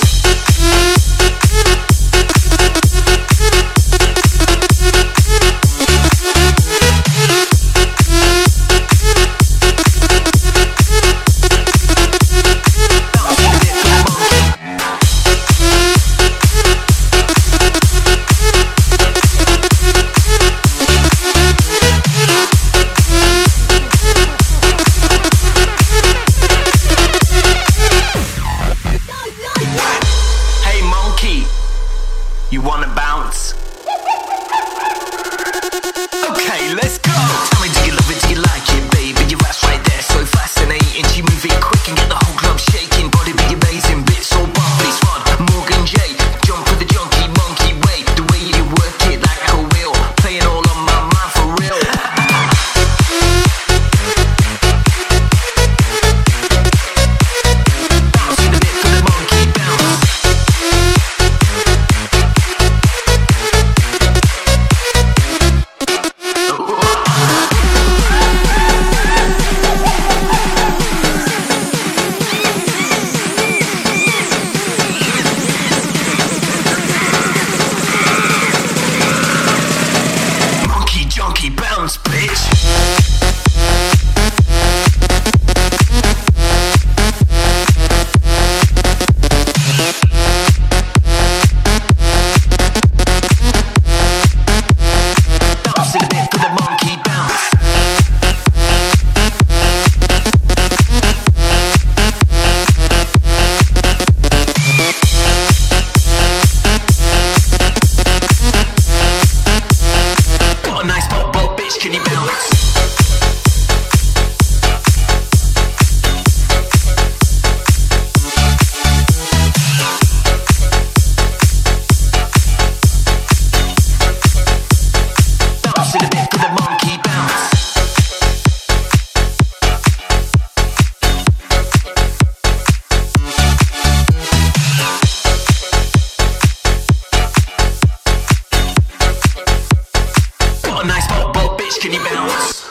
Yeah. Hey, let's A nice bubble, bitch, can you bounce? A nice pop, but bitch, can you bounce?